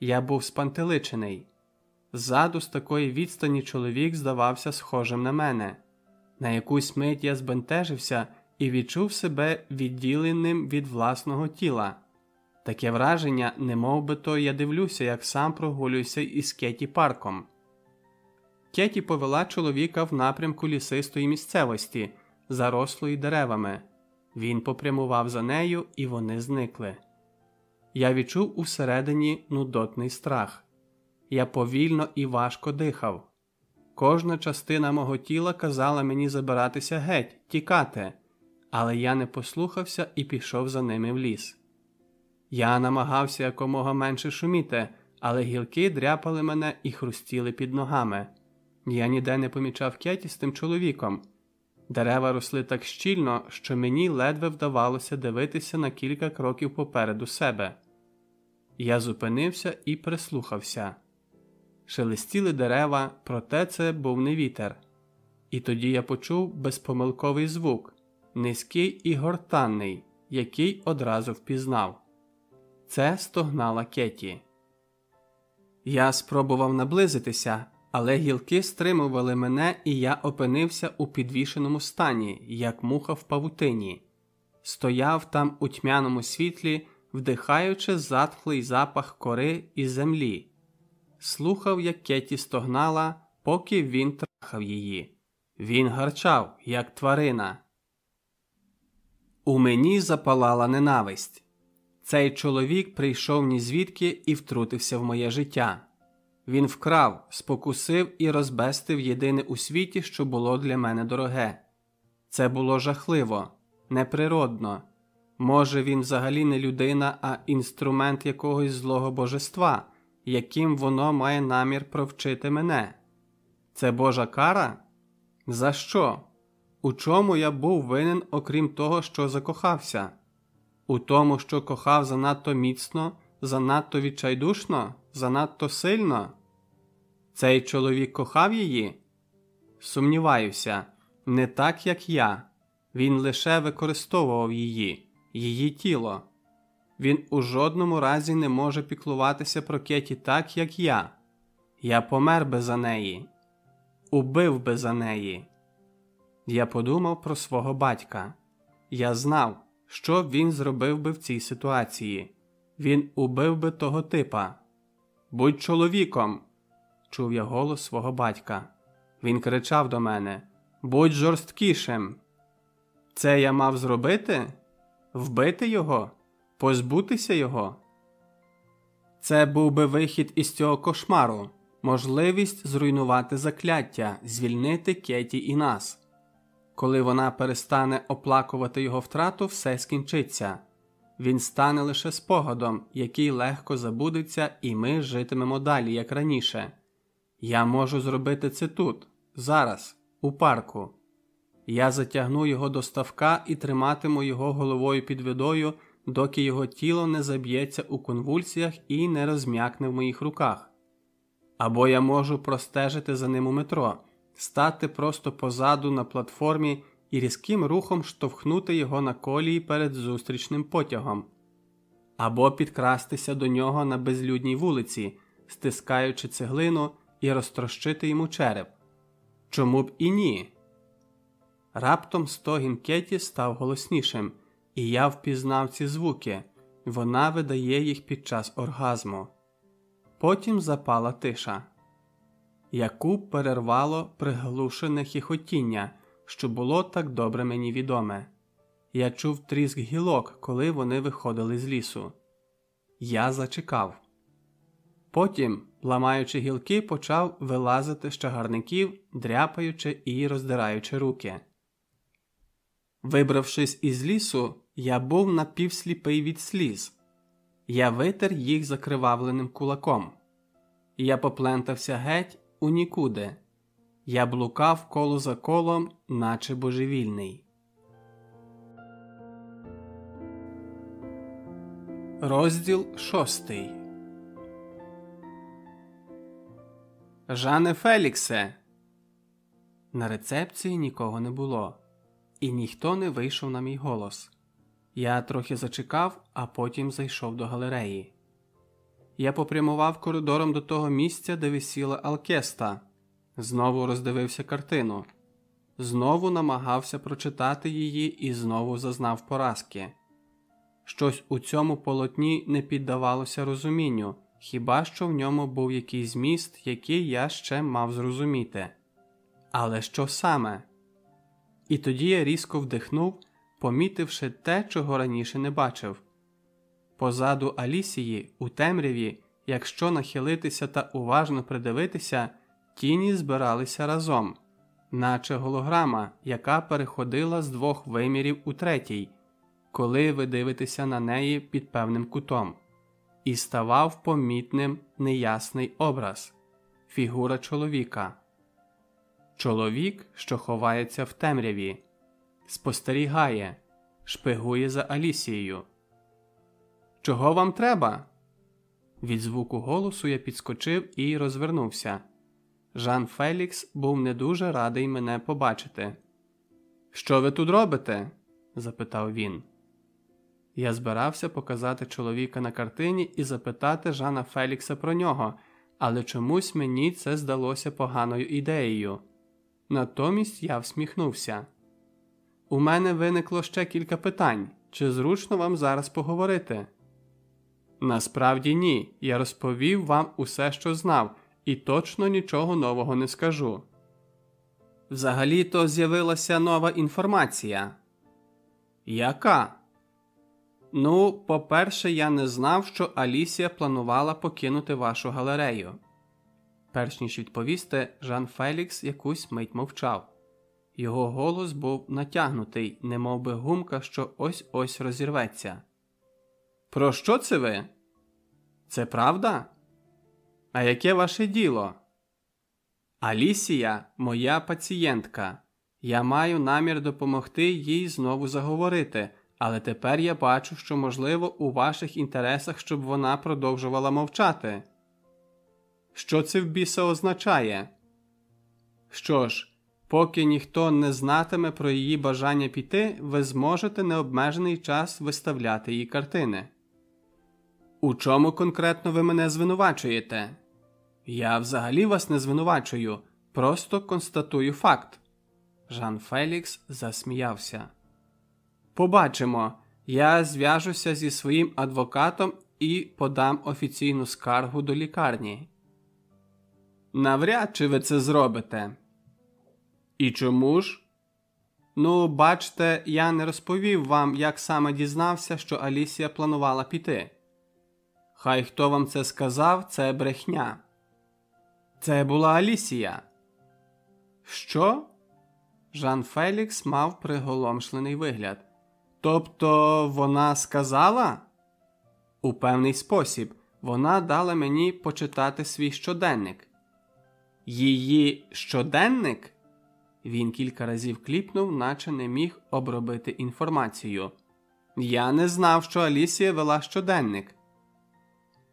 Я був спантеличений. Ззаду з такої відстані чоловік здавався схожим на мене. На якусь мить я збентежився і відчув себе відділеним від власного тіла. Таке враження, не мов би то я дивлюся, як сам прогулююся із Кеті парком. Кеті повела чоловіка в напрямку лісистої місцевості, зарослої деревами. Він попрямував за нею, і вони зникли. Я відчув усередині нудотний страх. Я повільно і важко дихав. Кожна частина мого тіла казала мені забиратися геть, тікати, але я не послухався і пішов за ними в ліс. Я намагався якомога менше шуміти, але гілки дряпали мене і хрустіли під ногами. Я ніде не помічав Кеті з тим чоловіком. Дерева росли так щільно, що мені ледве вдавалося дивитися на кілька кроків попереду себе. Я зупинився і прислухався. Шелестіли дерева, проте це був не вітер. І тоді я почув безпомилковий звук, низький і гортанний, який одразу впізнав. Це стогнала Кеті. Я спробував наблизитися, але гілки стримували мене, і я опинився у підвішеному стані, як муха в павутині. Стояв там у тьмяному світлі, вдихаючи затхлий запах кори і землі. Слухав, як Кеті стогнала, поки він трахав її. Він гарчав, як тварина. У мені запалала ненависть. Цей чоловік прийшов ні звідки і втрутився в моє життя. Він вкрав, спокусив і розбестив єдине у світі, що було для мене дороге. Це було жахливо, неприродно. Може, він взагалі не людина, а інструмент якогось злого божества, яким воно має намір провчити мене. Це Божа кара? За що? У чому я був винен, окрім того, що закохався? У тому, що кохав занадто міцно, занадто відчайдушно, занадто сильно? Цей чоловік кохав її? Сумніваюся, не так, як я. Він лише використовував її, її тіло. Він у жодному разі не може піклуватися про Кеті так, як я. Я помер би за неї, убив би за неї. Я подумав про свого батька. Я знав, що він зробив би в цій ситуації. Він убив би того типа. Будь чоловіком, чув я голос свого батька. Він кричав до мене: Будь жорсткішим. Це я мав зробити? Вбити його, позбутися його. Це був би вихід із цього кошмару, можливість зруйнувати закляття, звільнити Кеті і нас. Коли вона перестане оплакувати його втрату, все скінчиться. Він стане лише спогадом, який легко забудеться, і ми житимемо далі, як раніше. Я можу зробити це тут, зараз, у парку. Я затягну його до ставка і триматиму його головою під водою, доки його тіло не заб'ється у конвульсіях і не розм'якне в моїх руках. Або я можу простежити за ним у метро стати просто позаду на платформі і різким рухом штовхнути його на колії перед зустрічним потягом, або підкрастися до нього на безлюдній вулиці, стискаючи цеглину і розтрощити йому череп. Чому б і ні? Раптом стогін Кеті став голоснішим, і я впізнав ці звуки. Вона видає їх під час оргазму. Потім запала тиша яку перервало приглушене хіхотіння, що було так добре мені відоме. Я чув тріск гілок, коли вони виходили з лісу. Я зачекав. Потім, ламаючи гілки, почав вилазити з чагарників, дряпаючи і роздираючи руки. Вибравшись із лісу, я був напівсліпий від сліз. Я витер їх закривавленим кулаком. Я поплентався геть у нікуди. Я блукав коло за колом, наче божевільний. Розділ шостий. Жане Феліксе. На рецепції нікого не було, і ніхто не вийшов на мій голос. Я трохи зачекав, а потім зайшов до галереї я попрямував коридором до того місця, де висіла Алкеста, знову роздивився картину, знову намагався прочитати її і знову зазнав поразки. Щось у цьому полотні не піддавалося розумінню, хіба що в ньому був якийсь зміст, який я ще мав зрозуміти. Але що саме? І тоді я різко вдихнув, помітивши те, чого раніше не бачив. Позаду Алісії, у темряві, якщо нахилитися та уважно придивитися, тіні збиралися разом, наче голограма, яка переходила з двох вимірів у третій, коли ви дивитеся на неї під певним кутом. і ставав помітним неясний образ фігура чоловіка. Чоловік, що ховається в темряві, спостерігає, шпигує за Алісією. Чого вам треба? Від звуку голосу я підскочив і розвернувся. Жан Фелікс був не дуже радий мене побачити. Що ви тут робите? запитав він. Я збирався показати чоловіка на картині і запитати Жана Фелікса про нього, але чомусь мені це здалося поганою ідеєю. Натомість я всміхнувся. У мене виникло ще кілька питань. Чи зручно вам зараз поговорити? Насправді ні. Я розповів вам усе, що знав, і точно нічого нового не скажу. Взагалі то з'явилася нова інформація. Яка? Ну, по-перше, я не знав, що Алісія планувала покинути вашу галерею. Перш ніж відповісти, Жан Фелікс якусь мить мовчав. Його голос був натягнутий, немов би гумка, що ось ось розірветься. Про що це ви? Це правда? А яке ваше діло? Алісія, моя пацієнтка. Я маю намір допомогти їй знову заговорити, але тепер я бачу, що, можливо, у ваших інтересах, щоб вона продовжувала мовчати. Що це в біса означає? Що ж, поки ніхто не знатиме про її бажання піти, ви зможете необмежений час виставляти її картини. У чому конкретно ви мене звинувачуєте? Я взагалі вас не звинувачую, просто констатую факт. Жан Фелікс засміявся. Побачимо. Я зв'яжуся зі своїм адвокатом і подам офіційну скаргу до лікарні. Навряд чи ви це зробите. І чому ж? Ну, бачте, я не розповів вам, як саме дізнався, що Алісія планувала піти. Хай хто вам це сказав, це брехня. Це була Алісія. Що? Жан Фелікс мав приголомшлений вигляд. Тобто вона сказала? У певний спосіб вона дала мені почитати свій щоденник. Її щоденник? Він кілька разів кліпнув, наче не міг обробити інформацію. Я не знав, що Алісія вела щоденник.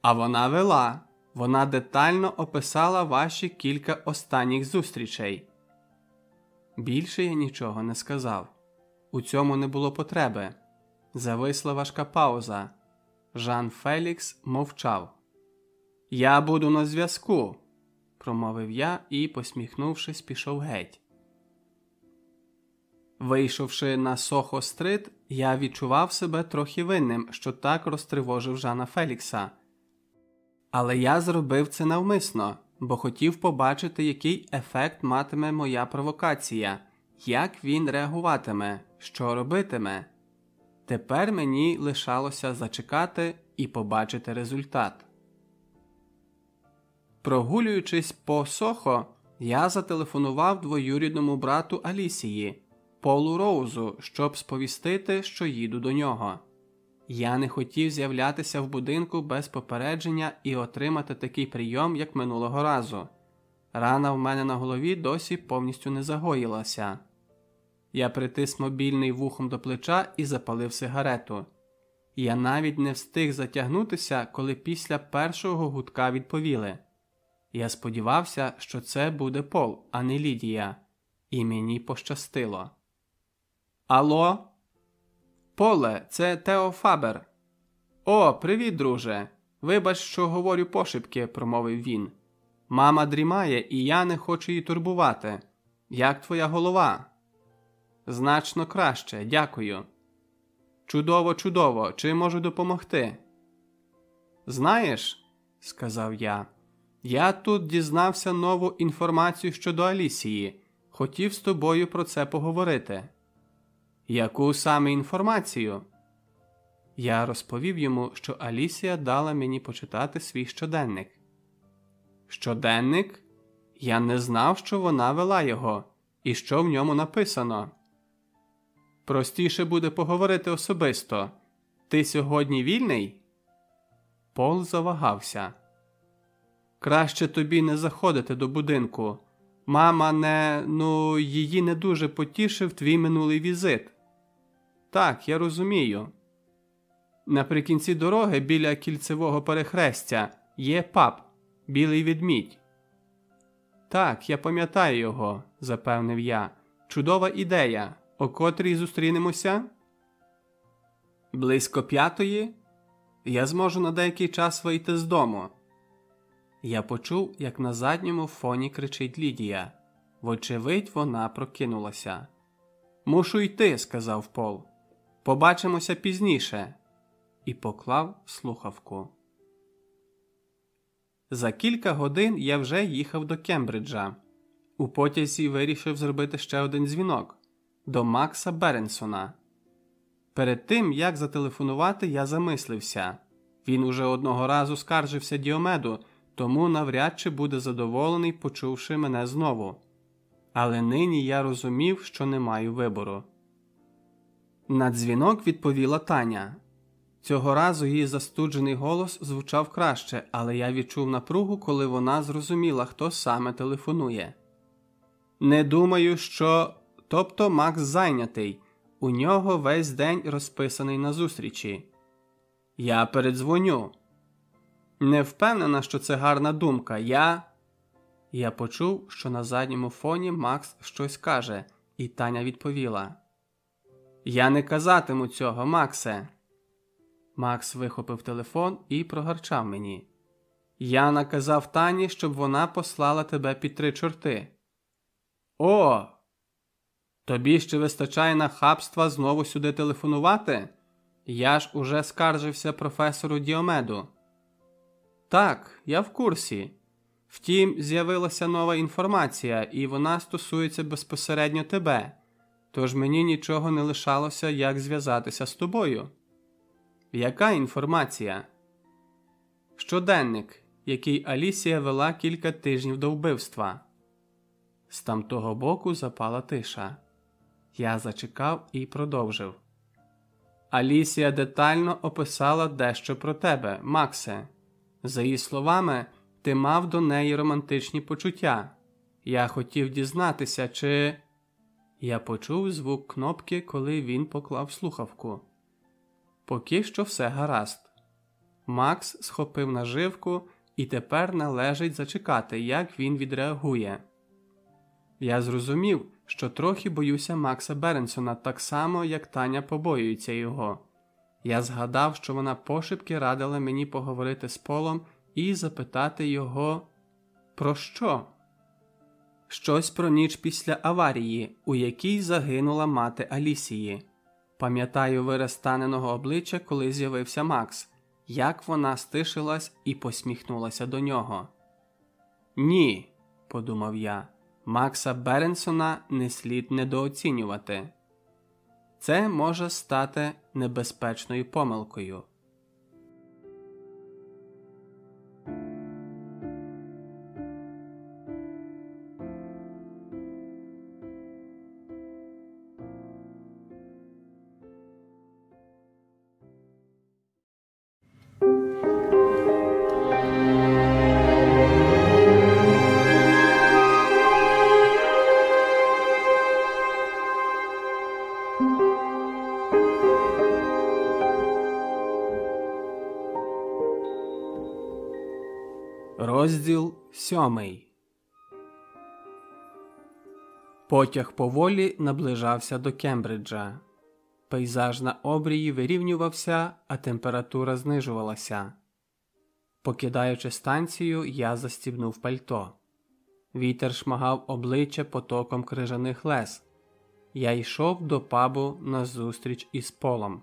А вона вела. Вона детально описала ваші кілька останніх зустрічей. Більше я нічого не сказав. У цьому не було потреби. Зависла важка пауза. Жан Фелікс мовчав. Я буду на зв'язку, промовив я і, посміхнувшись, пішов геть. Вийшовши на Сохо стрит, я відчував себе трохи винним, що так розтривожив Жана Фелікса. Але я зробив це навмисно, бо хотів побачити, який ефект матиме моя провокація, як він реагуватиме, що робитиме. Тепер мені лишалося зачекати і побачити результат. Прогулюючись по Сохо, я зателефонував двоюрідному брату Алісії, Полу Роузу, щоб сповістити, що їду до нього. Я не хотів з'являтися в будинку без попередження і отримати такий прийом, як минулого разу. Рана в мене на голові досі повністю не загоїлася. Я притис мобільний вухом до плеча і запалив сигарету. Я навіть не встиг затягнутися, коли після першого гудка відповіли. Я сподівався, що це буде Пол, а не Лідія, і мені пощастило. Алло? Поле, це Тео Фабер. О, привіт, друже. Вибач, що говорю пошепки, промовив він. Мама дрімає, і я не хочу її турбувати. Як твоя голова? Значно краще, дякую. Чудово, чудово, чи можу допомогти? Знаєш, сказав я, я тут дізнався нову інформацію щодо Алісії. Хотів з тобою про це поговорити. Яку саме інформацію? Я розповів йому, що Алісія дала мені почитати свій щоденник. Щоденник? Я не знав, що вона вела його, і що в ньому написано. Простіше буде поговорити особисто. Ти сьогодні вільний? Пол завагався. Краще тобі не заходити до будинку. Мама не, ну, її не дуже потішив твій минулий візит. Так, я розумію. Наприкінці дороги біля кільцевого перехрестя є паб, білий відмідь. Так, я пам'ятаю його, запевнив я. Чудова ідея. О котрій зустрінемося? Близько п'ятої я зможу на деякий час вийти з дому. Я почув, як на задньому фоні кричить Лідія. Вочевидь, вона прокинулася. Мушу йти, сказав Пол. Побачимося пізніше. І поклав слухавку. За кілька годин я вже їхав до Кембриджа. У потязі вирішив зробити ще один дзвінок до Макса Беренсона. Перед тим, як зателефонувати, я замислився він уже одного разу скаржився Діомеду, тому навряд чи буде задоволений, почувши мене знову. Але нині я розумів, що не маю вибору. На дзвінок відповіла Таня. Цього разу її застуджений голос звучав краще, але я відчув напругу, коли вона зрозуміла, хто саме телефонує. Не думаю, що. Тобто Макс зайнятий, у нього весь день розписаний на зустрічі. Я передзвоню. Не впевнена, що це гарна думка. Я. Я почув, що на задньому фоні Макс щось каже, і Таня відповіла: Я не казатиму цього, Максе. Макс вихопив телефон і прогарчав мені. Я наказав Тані, щоб вона послала тебе під три чорти. О! Тобі ще вистачає нахабства знову сюди телефонувати? Я ж уже скаржився професору Діомеду. Так, я в курсі. Втім, з'явилася нова інформація, і вона стосується безпосередньо тебе, тож мені нічого не лишалося, як зв'язатися з тобою. Яка інформація? Щоденник, який Алісія вела кілька тижнів до вбивства. З тамтого боку запала тиша. Я зачекав і продовжив. Алісія детально описала дещо про тебе, Максе. За її словами, ти мав до неї романтичні почуття. Я хотів дізнатися, чи. Я почув звук кнопки, коли він поклав слухавку. Поки що все гаразд. Макс схопив наживку і тепер належить зачекати, як він відреагує. Я зрозумів, що трохи боюся Макса Беренсона так само, як Таня побоюється його. Я згадав, що вона пошепки радила мені поговорити з Полом і запитати його про що? Щось про ніч після аварії, у якій загинула мати Алісії. Пам'ятаю вираз таненого обличчя, коли з'явився Макс, як вона стишилась і посміхнулася до нього. Ні, подумав я, Макса Беренсона не слід недооцінювати. Це може стати небезпечною помилкою. Сьомий. Потяг поволі наближався до Кембриджа. Пейзаж на обрії вирівнювався, а температура знижувалася. Покидаючи станцію, я застібнув пальто. Вітер шмагав обличчя потоком крижаних лес. Я йшов до пабу на зустріч із полом.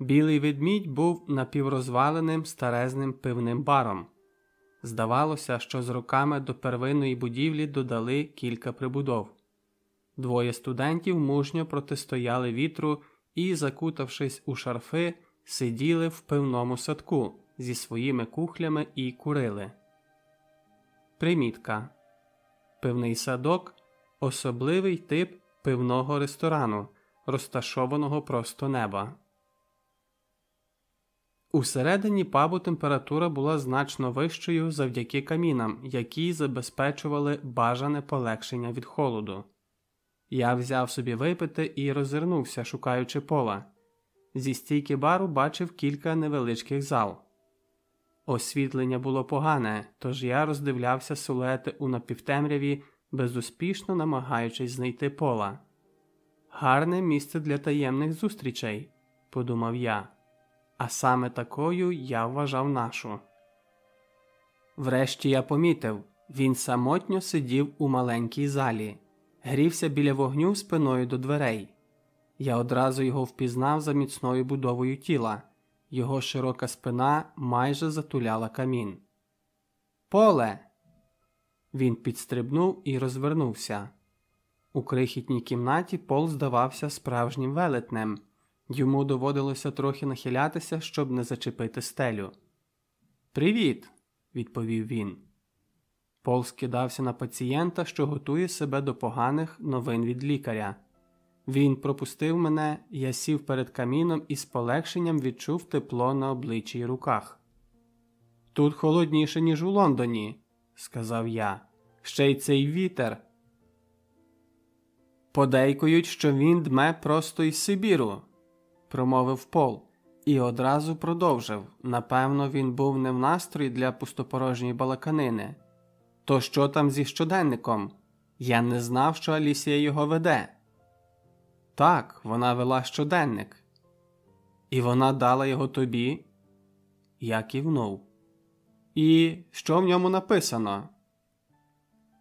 Білий ведмідь був напіврозваленим старезним пивним баром. Здавалося, що з роками до первинної будівлі додали кілька прибудов. Двоє студентів мужньо протистояли вітру і, закутавшись у шарфи, сиділи в пивному садку зі своїми кухлями і курили. Примітка Пивний садок особливий тип пивного ресторану, розташованого просто неба. Усередині пабу температура була значно вищою завдяки камінам, які забезпечували бажане полегшення від холоду. Я взяв собі випити і розвернувся, шукаючи пола. Зі стійки бару бачив кілька невеличких зал. Освітлення було погане, тож я роздивлявся силуети у напівтемряві, безуспішно намагаючись знайти пола. Гарне місце для таємних зустрічей, подумав я, а саме такою я вважав нашу. Врешті я помітив він самотньо сидів у маленькій залі, грівся біля вогню спиною до дверей. Я одразу його впізнав за міцною будовою тіла, його широка спина майже затуляла камін. Поле. Він підстрибнув і розвернувся. У крихітній кімнаті Пол здавався справжнім велетнем, йому доводилося трохи нахилятися, щоб не зачепити стелю. Привіт, відповів він. Пол скидався на пацієнта, що готує себе до поганих новин від лікаря. Він пропустив мене, я сів перед каміном і з полегшенням відчув тепло на обличчі й руках. Тут холодніше, ніж у Лондоні, сказав я. Ще й цей вітер. Подейкують, що він дме просто із Сибіру, промовив Пол, і одразу продовжив напевно, він був не в настрої для пустопорожньої балаканини. То що там зі щоденником? Я не знав, що Алісія його веде. Так, вона вела щоденник. І вона дала його тобі? Я кивнув. І що в ньому написано?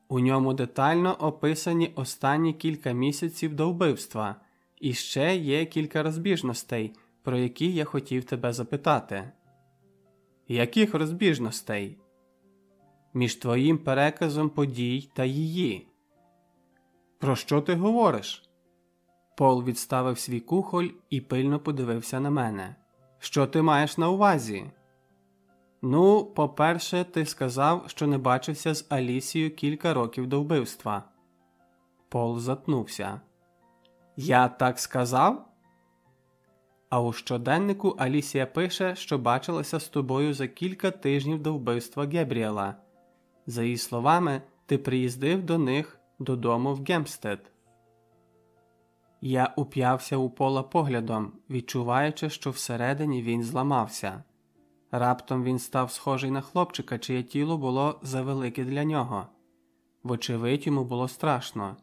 У ньому детально описані останні кілька місяців до вбивства, і ще є кілька розбіжностей, про які я хотів тебе запитати. Яких розбіжностей? Між твоїм переказом подій та її? Про що ти говориш? Пол відставив свій кухоль і пильно подивився на мене. Що ти маєш на увазі? Ну, по-перше, ти сказав, що не бачився з Алісією кілька років до вбивства. Пол затнувся. Я так сказав? А у щоденнику Алісія пише, що бачилася з тобою за кілька тижнів до вбивства Гебріела. За її словами, ти приїздив до них додому в Гемстед. Я уп'явся у пола поглядом, відчуваючи, що всередині він зламався. Раптом він став схожий на хлопчика, чиє тіло було завелике для нього. Вочевидь, йому було страшно.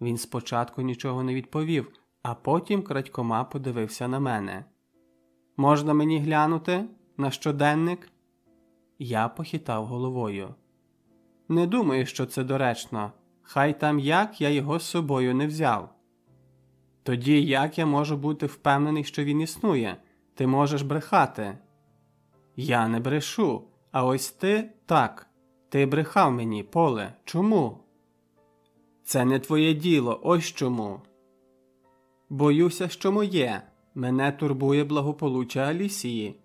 Він спочатку нічого не відповів, а потім крадькома подивився на мене. Можна мені глянути на щоденник? Я похитав головою. Не думаю, що це доречно. Хай там як я його з собою не взяв. Тоді як я можу бути впевнений, що він існує? Ти можеш брехати. Я не брешу, а ось ти так. Ти брехав мені, поле. Чому? Це не твоє діло, ось чому. Боюся, що моє. Мене турбує благополуччя Алісії.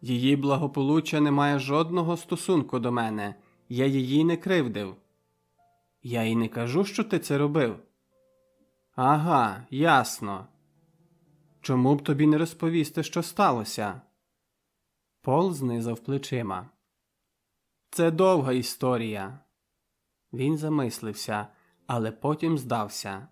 Її благополуччя не має жодного стосунку до мене, я її не кривдив. Я й не кажу, що ти це робив. Ага, ясно. Чому б тобі не розповісти, що сталося? Пол знизав плечима. Це довга історія. Він замислився, але потім здався.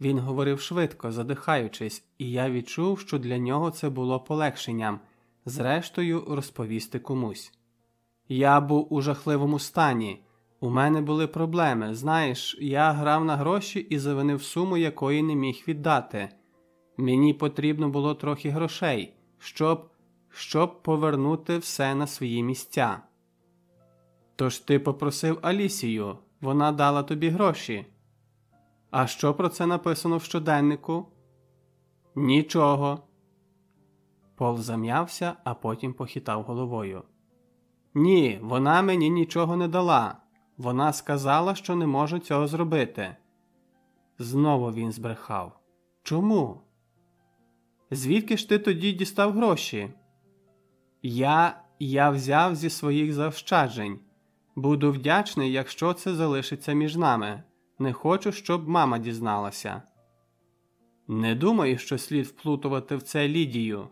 Він говорив швидко, задихаючись, і я відчув, що для нього це було полегшенням, зрештою, розповісти комусь. Я був у жахливому стані. У мене були проблеми. Знаєш, я грав на гроші і завинив суму, якої не міг віддати. Мені потрібно було трохи грошей, щоб щоб повернути все на свої місця. Тож ти попросив Алісію, вона дала тобі гроші. А що про це написано в щоденнику? Нічого. Пол зам'явся, а потім похитав головою. Ні, вона мені нічого не дала. Вона сказала, що не може цього зробити. Знову він збрехав. Чому? Звідки ж ти тоді дістав гроші? Я я взяв зі своїх заощаджень. Буду вдячний, якщо це залишиться між нами. Не хочу, щоб мама дізналася. Не думаю, що слід вплутувати в це Лідію.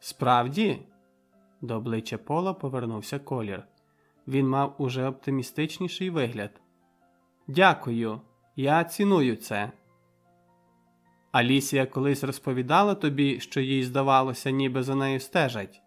Справді? До обличчя Пола повернувся колір. Він мав уже оптимістичніший вигляд. Дякую, я ціную це. Алісія колись розповідала тобі, що їй здавалося, ніби за нею стежать.